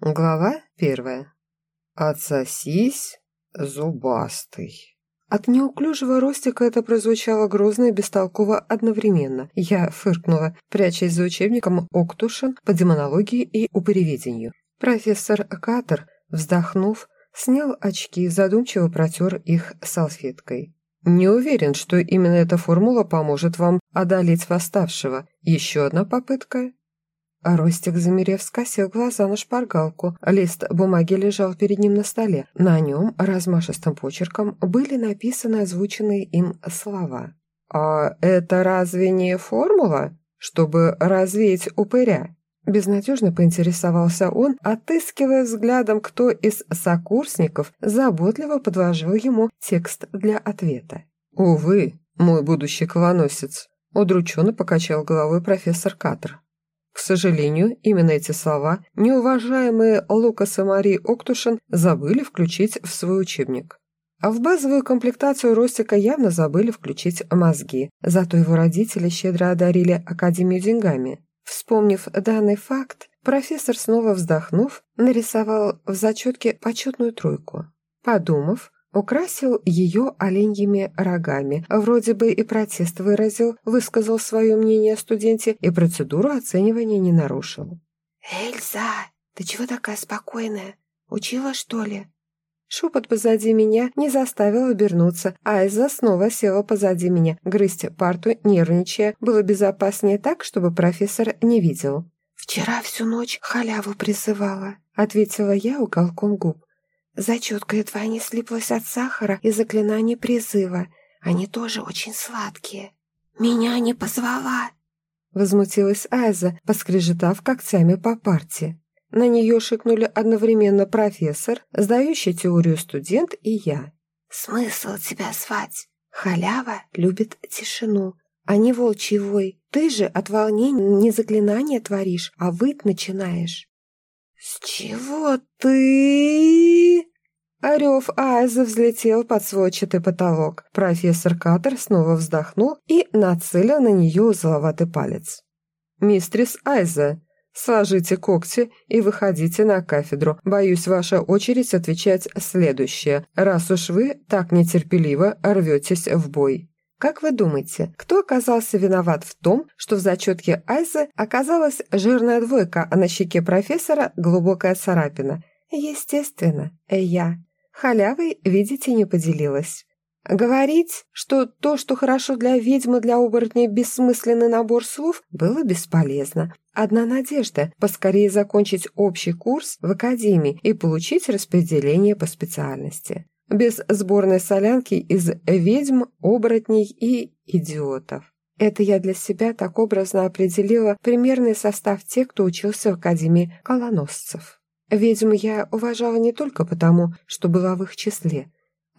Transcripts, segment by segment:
Глава первая. «Отсосись, зубастый». От неуклюжего ростика это прозвучало грозно и бестолково одновременно. Я фыркнула, прячась за учебником Октушин по демонологии и упереведению. Профессор Катер, вздохнув, снял очки и задумчиво протер их салфеткой. «Не уверен, что именно эта формула поможет вам одолеть восставшего. Еще одна попытка, а Ростик, замерев, скосил глаза на шпаргалку. Лист бумаги лежал перед ним на столе. На нем размашистым почерком были написаны озвученные им слова. «А это разве не формула, чтобы развеять упыря?» Безнадежно поинтересовался он, отыскивая взглядом, кто из сокурсников заботливо подложил ему текст для ответа. «Увы, мой будущий клоносец», — удрученно покачал головой профессор Катр. К сожалению, именно эти слова неуважаемые Лукас и Мари Октушин забыли включить в свой учебник. А в базовую комплектацию Ростика явно забыли включить мозги, зато его родители щедро одарили Академию деньгами. Вспомнив данный факт, профессор, снова вздохнув, нарисовал в зачетке почетную тройку. Подумав, Украсил ее оленьими рогами, вроде бы и протест выразил, высказал свое мнение о студенте и процедуру оценивания не нарушил. «Эльза, ты чего такая спокойная? Учила, что ли?» Шепот позади меня не заставил обернуться, а Эльза снова села позади меня. Грызть парту, нервничая, было безопаснее так, чтобы профессор не видел. «Вчера всю ночь халяву призывала», — ответила я уголком губ. Зачетка едва не слиплась от сахара и заклинаний призыва. Они тоже очень сладкие. Меня не позвала!» Возмутилась Айза, поскрежетав когтями по парте. На нее шикнули одновременно профессор, сдающий теорию студент и я. «Смысл тебя звать? Халява любит тишину, а не волчий вой. Ты же от волнения не заклинания творишь, а выть начинаешь». «С чего ты?» Орев Айза взлетел под сводчатый потолок. Профессор Катер снова вздохнул и нацелил на нее узловатый палец. «Мистрис Айза, сложите когти и выходите на кафедру. Боюсь, ваша очередь отвечать следующее, раз уж вы так нетерпеливо рветесь в бой». Как вы думаете, кто оказался виноват в том, что в зачетке Айзы оказалась жирная двойка, а на щеке профессора глубокая царапина? Естественно, я. Халявой, видите, не поделилась. Говорить, что то, что хорошо для ведьмы, для оборотней бессмысленный набор слов, было бесполезно. Одна надежда – поскорее закончить общий курс в академии и получить распределение по специальности без сборной солянки из ведьм, оборотней и идиотов. Это я для себя так образно определила примерный состав тех, кто учился в Академии колоносцев. Ведьм я уважала не только потому, что была в их числе.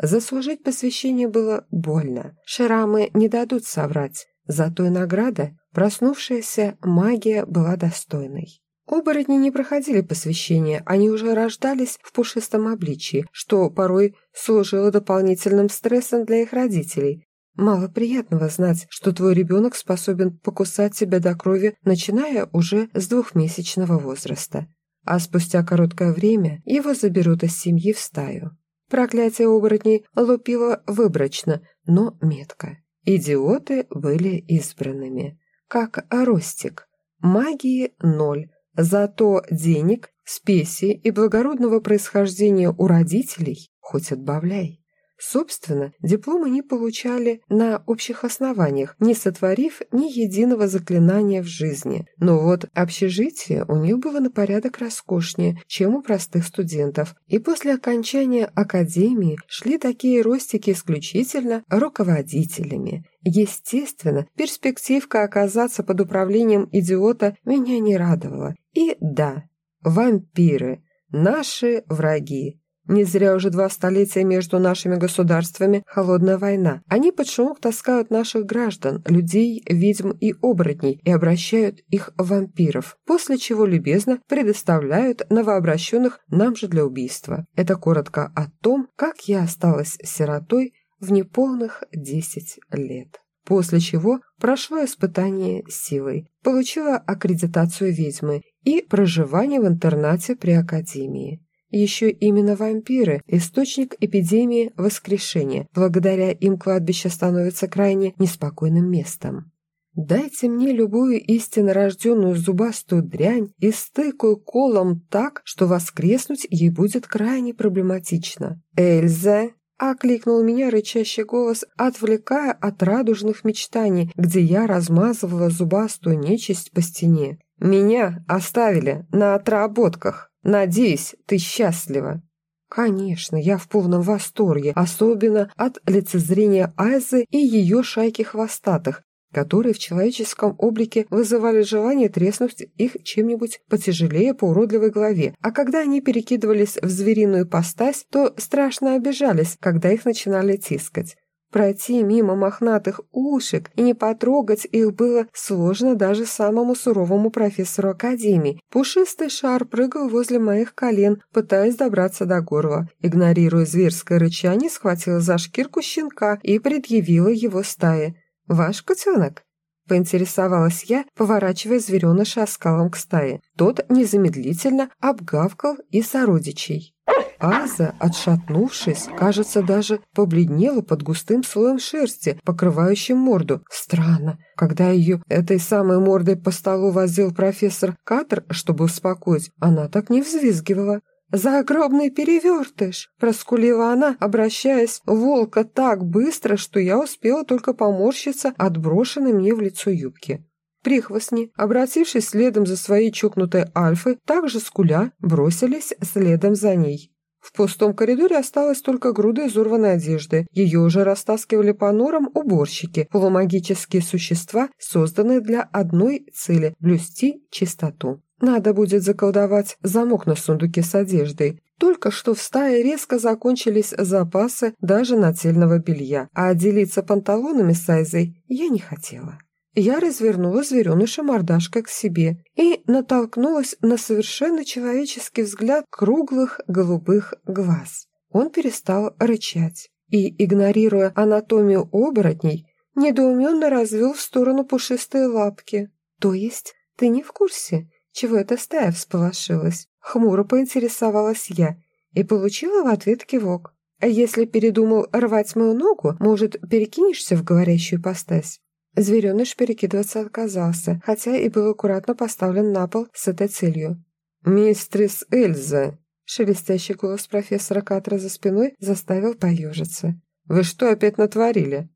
Заслужить посвящение было больно. Шрамы не дадут соврать, зато и награда, проснувшаяся магия была достойной. Оборотни не проходили посвящение, они уже рождались в пушистом обличии, что порой служило дополнительным стрессом для их родителей. Мало приятного знать, что твой ребенок способен покусать тебя до крови, начиная уже с двухмесячного возраста. А спустя короткое время его заберут из семьи в стаю. Проклятие оборотней лупило выборочно, но метко. Идиоты были избранными. Как Ростик. Магии ноль, Зато денег, спеси и благородного происхождения у родителей хоть отбавляй. Собственно, диплом они получали на общих основаниях, не сотворив ни единого заклинания в жизни. Но вот общежитие у них было на порядок роскошнее, чем у простых студентов. И после окончания академии шли такие ростики исключительно руководителями. Естественно, перспективка оказаться под управлением идиота меня не радовала. И да, вампиры – наши враги. Не зря уже два столетия между нашими государствами холодная война. Они под шумок таскают наших граждан, людей, ведьм и оборотней и обращают их в вампиров, после чего любезно предоставляют новообращенных нам же для убийства. Это коротко о том, как я осталась сиротой в неполных 10 лет. после чего прошла испытание силой, получила аккредитацию ведьмы и проживание в интернате при Академии. Еще именно вампиры – источник эпидемии воскрешения. Благодаря им кладбище становится крайне неспокойным местом. Дайте мне любую истинно рожденную зубастую дрянь и стыкаю колом так, что воскреснуть ей будет крайне проблематично. «Эльза!» – окликнул меня рычащий голос, отвлекая от радужных мечтаний, где я размазывала зубастую нечисть по стене. «Меня оставили на отработках. Надеюсь, ты счастлива». Конечно, я в полном восторге, особенно от лицезрения Айзы и ее шайки хвостатых, которые в человеческом облике вызывали желание треснуть их чем-нибудь потяжелее по уродливой голове, а когда они перекидывались в звериную постась, то страшно обижались, когда их начинали тискать. Пройти мимо мохнатых ушек и не потрогать их было сложно даже самому суровому профессору Академии. Пушистый шар прыгал возле моих колен, пытаясь добраться до горла. Игнорируя зверское рычание, схватила за шкирку щенка и предъявила его стае. «Ваш котенок?» – поинтересовалась я, поворачивая звереныша оскалом к стае. Тот незамедлительно обгавкал и сородичей. Аза, отшатнувшись, кажется, даже побледнела под густым слоем шерсти, покрывающим морду. Странно, когда ее этой самой мордой по столу возил профессор Катер, чтобы успокоить, она так не взвизгивала. «Загробный перевертыш!» – проскулила она, обращаясь волка так быстро, что я успела только поморщиться от брошенной мне в лицо юбки. Прихвостни, обратившись следом за своей чокнутой Альфой, также скуля, бросились следом за ней. В пустом коридоре осталась только груда изорванной одежды. Ее уже растаскивали по норам уборщики, полумагические существа, созданные для одной цели – блюсти чистоту. Надо будет заколдовать замок на сундуке с одеждой. Только что в стае резко закончились запасы даже нательного белья, а делиться панталонами с Айзой я не хотела. Я развернула звереныша мордашкой к себе и натолкнулась на совершенно человеческий взгляд круглых голубых глаз. Он перестал рычать и, игнорируя анатомию оборотней, недоуменно развел в сторону пушистые лапки. «То есть ты не в курсе?» чего эта стая всполошилась? Хмуро поинтересовалась я и получила в ответ кивок. Если передумал рвать мою ногу, может, перекинешься в говорящую постась? Звереныш перекидываться отказался, хотя и был аккуратно поставлен на пол с этой целью. «Мистрис Эльза!» Шелестящий голос профессора Катра за спиной заставил поежиться. «Вы что опять натворили?»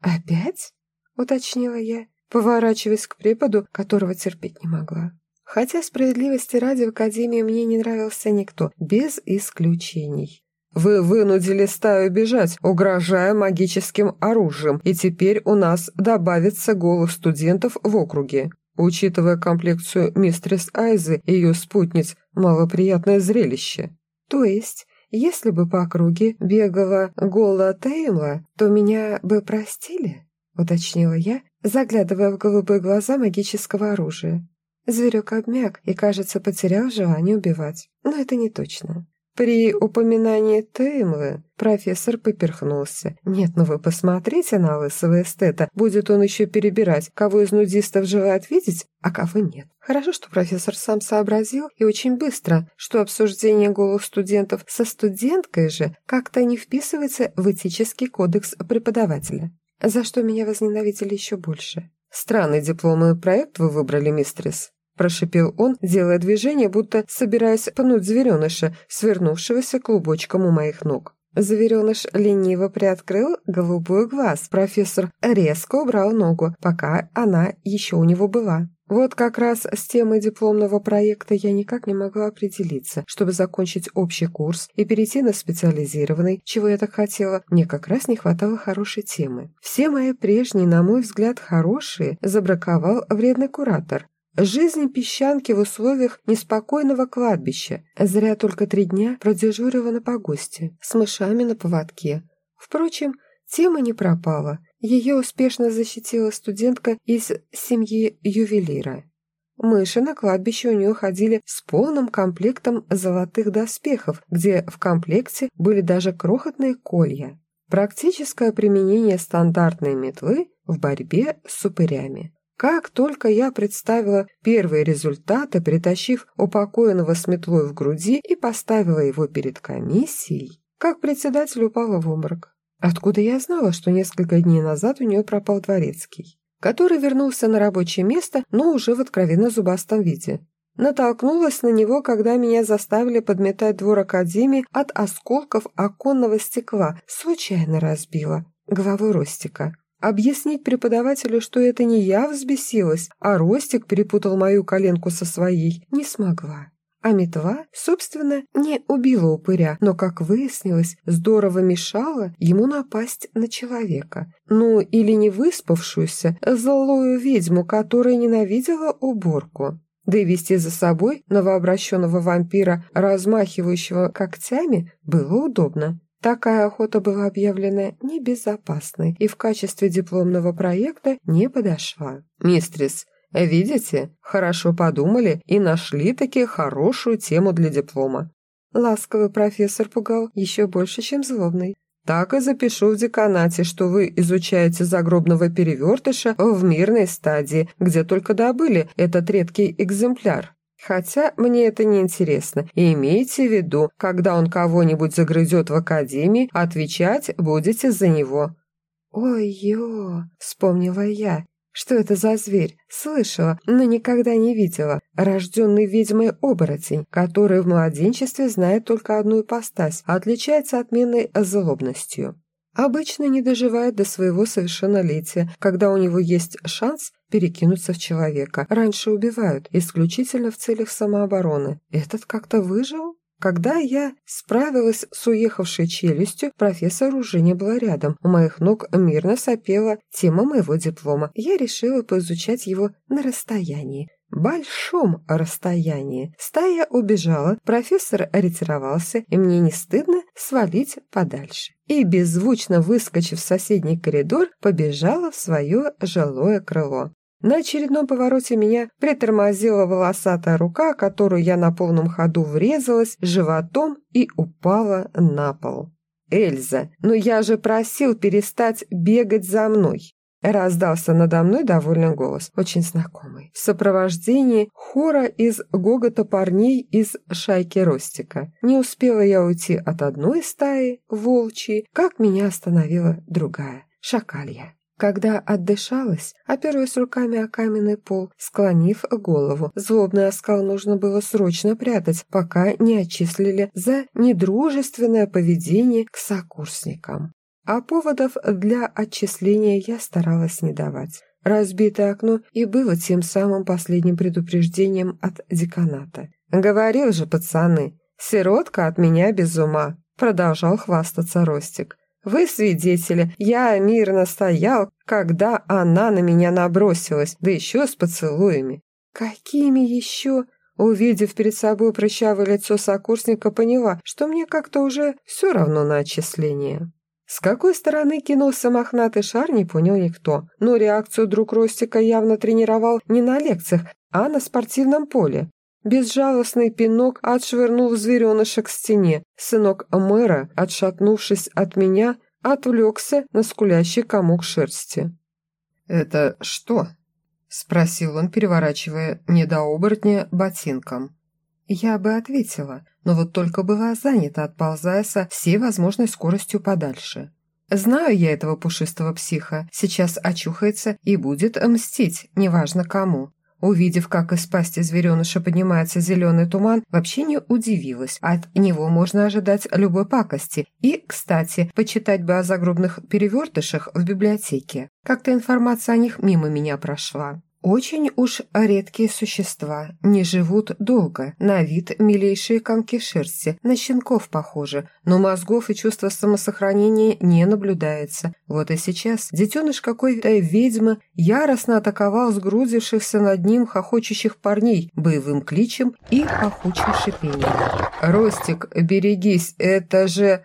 «Опять?» — уточнила я, поворачиваясь к преподу, которого терпеть не могла. Хотя справедливости ради в Академии мне не нравился никто, без исключений. Вы вынудили стаю бежать, угрожая магическим оружием, и теперь у нас добавится голых студентов в округе. Учитывая комплекцию мистерс Айзы и ее спутниц, малоприятное зрелище. То есть, если бы по округе бегала Гола Теймла, то меня бы простили? Уточнила я, заглядывая в голубые глаза магического оружия. Зверек обмяк и, кажется, потерял желание убивать. Но это не точно. При упоминании Теймлы профессор поперхнулся. «Нет, ну вы посмотрите на лысого эстета. Будет он еще перебирать, кого из нудистов желает видеть, а кого нет». Хорошо, что профессор сам сообразил, и очень быстро, что обсуждение голых студентов со студенткой же как-то не вписывается в этический кодекс преподавателя. За что меня возненавидели еще больше. Странный дипломный проект вы выбрали, мистрис. Прошипел он, делая движение, будто собираясь пнуть звереныша, свернувшегося клубочком у моих ног. Звереныш лениво приоткрыл голубой глаз. Профессор резко убрал ногу, пока она еще у него была. Вот как раз с темой дипломного проекта я никак не могла определиться. Чтобы закончить общий курс и перейти на специализированный, чего я так хотела, мне как раз не хватало хорошей темы. Все мои прежние, на мой взгляд, хорошие, забраковал вредный куратор. Жизнь песчанки в условиях неспокойного кладбища. Зря только три дня продежурила на погосте, с мышами на поводке. Впрочем, тема не пропала. Ее успешно защитила студентка из семьи ювелира. Мыши на кладбище у нее ходили с полным комплектом золотых доспехов, где в комплекте были даже крохотные колья. Практическое применение стандартной метлы в борьбе с упырями. Как только я представила первые результаты, притащив упокоенного с метлой в груди и поставила его перед комиссией, как председатель упала в обморок. Откуда я знала, что несколько дней назад у нее пропал дворецкий, который вернулся на рабочее место, но уже в откровенно зубастом виде. Натолкнулась на него, когда меня заставили подметать двор Академии от осколков оконного стекла, случайно разбила головой Ростика. Объяснить преподавателю, что это не я взбесилась, а Ростик перепутал мою коленку со своей, не смогла. А метла, собственно, не убила упыря, но, как выяснилось, здорово мешала ему напасть на человека. Ну, или не выспавшуюся, злую ведьму, которая ненавидела уборку. Да и вести за собой новообращенного вампира, размахивающего когтями, было удобно. Такая охота была объявлена небезопасной и в качестве дипломного проекта не подошла. «Мистрис, видите, хорошо подумали и нашли таки хорошую тему для диплома». Ласковый профессор пугал еще больше, чем злобный. «Так и запишу в деканате, что вы изучаете загробного перевертыша в мирной стадии, где только добыли этот редкий экземпляр. Хотя мне это не интересно. И имейте в виду, когда он кого-нибудь загрызет в академии, отвечать будете за него». «Ой-ё!» — вспомнила я. Что это за зверь? Слышала, но никогда не видела. Рожденный ведьмой оборотень, который в младенчестве знает только одну ипостась, отличается отменной злобностью. Обычно не доживает до своего совершеннолетия, когда у него есть шанс перекинуться в человека. Раньше убивают, исключительно в целях самообороны. Этот как-то выжил? Когда я справилась с уехавшей челюстью, профессор уже не была рядом. У моих ног мирно сопела тема моего диплома. Я решила поизучать его на расстоянии большом расстоянии. Стая убежала, профессор ретировался, и мне не стыдно свалить подальше. И, беззвучно выскочив в соседний коридор, побежала в свое жилое крыло. На очередном повороте меня притормозила волосатая рука, которую я на полном ходу врезалась животом и упала на пол. «Эльза, ну я же просил перестать бегать за мной!» Раздался надо мной довольный голос, очень знакомый, в сопровождении хора из гогота парней из шайки Ростика. Не успела я уйти от одной стаи, волчьей, как меня остановила другая, шакалья. Когда отдышалась, оперлась руками о каменный пол, склонив голову. Злобный оскал нужно было срочно прятать, пока не отчислили за недружественное поведение к сокурсникам. А поводов для отчисления я старалась не давать. Разбитое окно и было тем самым последним предупреждением от деканата. «Говорил же, пацаны, сиротка от меня без ума», продолжал хвастаться Ростик. «Вы свидетели, я мирно стоял, когда она на меня набросилась, да еще с поцелуями». «Какими еще?» Увидев перед собой прыщавое лицо сокурсника, поняла, что мне как-то уже все равно на отчисление. С какой стороны кинулся мохнатый шар, не понял никто, но реакцию друг Ростика явно тренировал не на лекциях, а на спортивном поле. Безжалостный пинок отшвырнул звереныша к стене. Сынок мэра, отшатнувшись от меня, отвлекся на скулящий комок шерсти. «Это что?» – спросил он, переворачивая недооборотня ботинком. Я бы ответила, но вот только была занята, отползая со всей возможной скоростью подальше. Знаю я этого пушистого психа, сейчас очухается и будет мстить, неважно кому. Увидев, как из пасти звереныша поднимается зеленый туман, вообще не удивилась. От него можно ожидать любой пакости. И, кстати, почитать бы о загробных перевертышах в библиотеке. Как-то информация о них мимо меня прошла. Очень уж редкие существа, не живут долго, на вид милейшие комки шерсти, на щенков похожи, но мозгов и чувства самосохранения не наблюдается. Вот и сейчас детеныш какой-то ведьмы яростно атаковал сгрудившихся над ним хохочущих парней боевым кличем и пахучим шипением. «Ростик, берегись, это же...»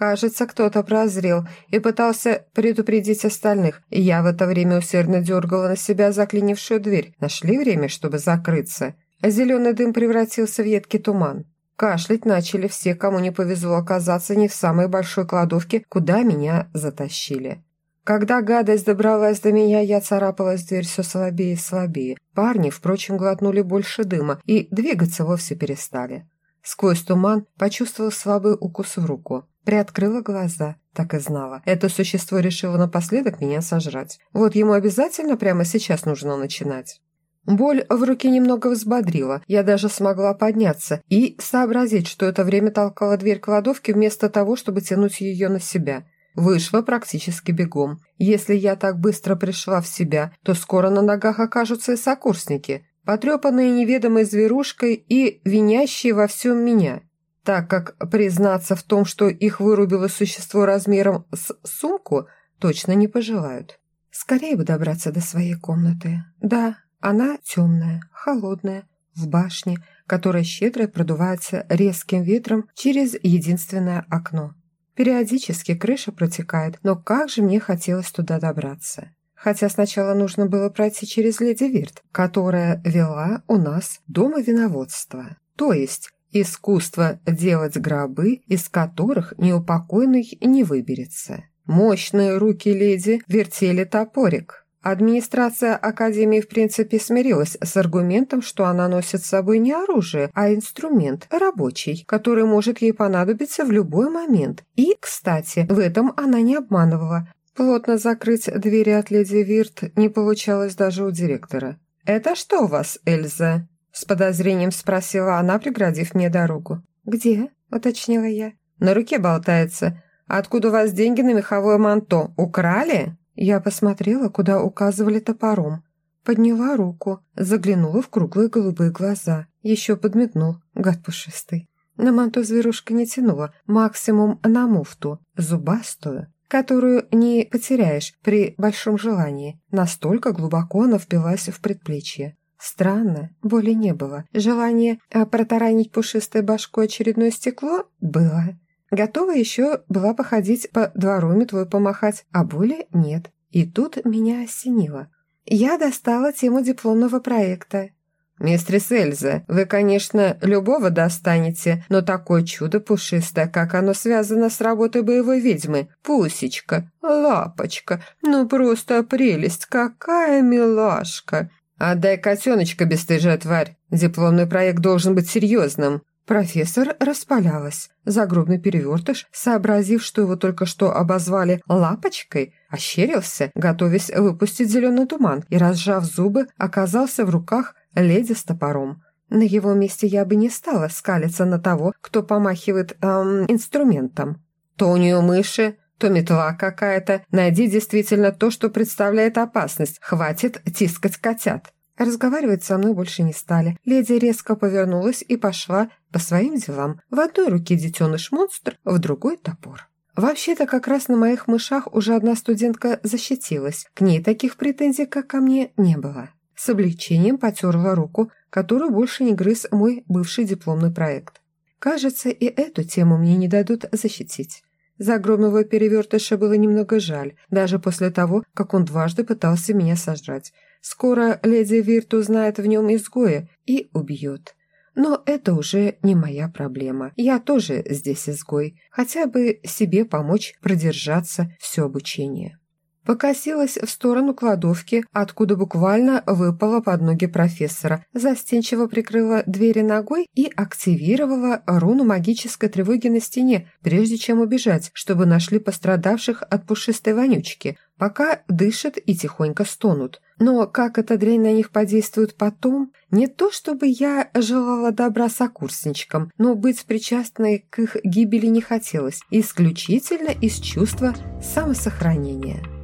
Кажется, кто-то прозрел и пытался предупредить остальных. Я в это время усердно дергала на себя заклинившую дверь. Нашли время, чтобы закрыться. Зеленый дым превратился в едкий туман. Кашлять начали все, кому не повезло оказаться не в самой большой кладовке, куда меня затащили. Когда гадость добралась до меня, я царапалась дверь все слабее и слабее. Парни, впрочем, глотнули больше дыма и двигаться вовсе перестали. Сквозь туман почувствовал слабый укус в руку. Приоткрыла глаза, так и знала. Это существо решило напоследок меня сожрать. Вот ему обязательно прямо сейчас нужно начинать. Боль в руке немного взбодрила, я даже смогла подняться и сообразить, что это время толкала дверь кладовки вместо того, чтобы тянуть ее на себя. Вышла практически бегом. Если я так быстро пришла в себя, то скоро на ногах окажутся и сокурсники, потрепанные неведомой зверушкой и винящие во всем меня. Так как признаться в том, что их вырубило существо размером с сумку, точно не пожелают. Скорее бы добраться до своей комнаты. Да, она темная, холодная, в башне, которая щедро продувается резким ветром через единственное окно. Периодически крыша протекает, но как же мне хотелось туда добраться. Хотя сначала нужно было пройти через леди Вирт, которая вела у нас дома виноводства. То есть искусство делать гробы, из которых неупокойный не выберется. Мощные руки леди вертели топорик, Администрация Академии в принципе смирилась с аргументом, что она носит с собой не оружие, а инструмент, рабочий, который может ей понадобиться в любой момент. И, кстати, в этом она не обманывала. Плотно закрыть двери от леди Вирт не получалось даже у директора. «Это что у вас, Эльза?» С подозрением спросила она, преградив мне дорогу. «Где?» – уточнила я. «На руке болтается. Откуда у вас деньги на меховое манто? Украли?» Я посмотрела, куда указывали топором. Подняла руку, заглянула в круглые голубые глаза. Еще подмигнул, гад пушистый. На манту зверушка не тянула, максимум на муфту, зубастую, которую не потеряешь при большом желании. Настолько глубоко она впилась в предплечье. Странно, боли не было. Желание а, протаранить пушистой башкой очередное стекло было. Готова еще была походить по двору метлой помахать, а боли нет. И тут меня осенило. Я достала тему дипломного проекта. «Мистрис Эльза, вы, конечно, любого достанете, но такое чудо пушистое, как оно связано с работой боевой ведьмы. Пусечка, лапочка, ну просто прелесть, какая милашка!» «Отдай котеночка, бесстыжая тварь. Дипломный проект должен быть серьезным. Профессор распалялась. Загробный перевертыш, сообразив, что его только что обозвали «лапочкой», ощерился, готовясь выпустить зеленый туман, и, разжав зубы, оказался в руках леди с топором. На его месте я бы не стала скалиться на того, кто помахивает эм, инструментом. То у нее мыши, то метла какая-то. Найди действительно то, что представляет опасность. Хватит тискать котят. Разговаривать со мной больше не стали. Леди резко повернулась и пошла по своим делам. В одной руке детеныш-монстр, в другой – топор. Вообще-то как раз на моих мышах уже одна студентка защитилась. К ней таких претензий, как ко мне, не было. С облегчением потерла руку, которую больше не грыз мой бывший дипломный проект. Кажется, и эту тему мне не дадут защитить. Загромного перевертыша было немного жаль, даже после того, как он дважды пытался меня сожрать. Скоро леди Вирт узнает в нем изгоя и убьет. Но это уже не моя проблема. Я тоже здесь изгой. Хотя бы себе помочь продержаться все обучение. Покосилась в сторону кладовки, откуда буквально выпала под ноги профессора, застенчиво прикрыла двери ногой и активировала руну магической тревоги на стене, прежде чем убежать, чтобы нашли пострадавших от пушистой вонючки, пока дышат и тихонько стонут. Но как эта дрянь на них подействует потом, не то чтобы я желала добра сокурсничкам, но быть причастной к их гибели не хотелось, исключительно из чувства самосохранения.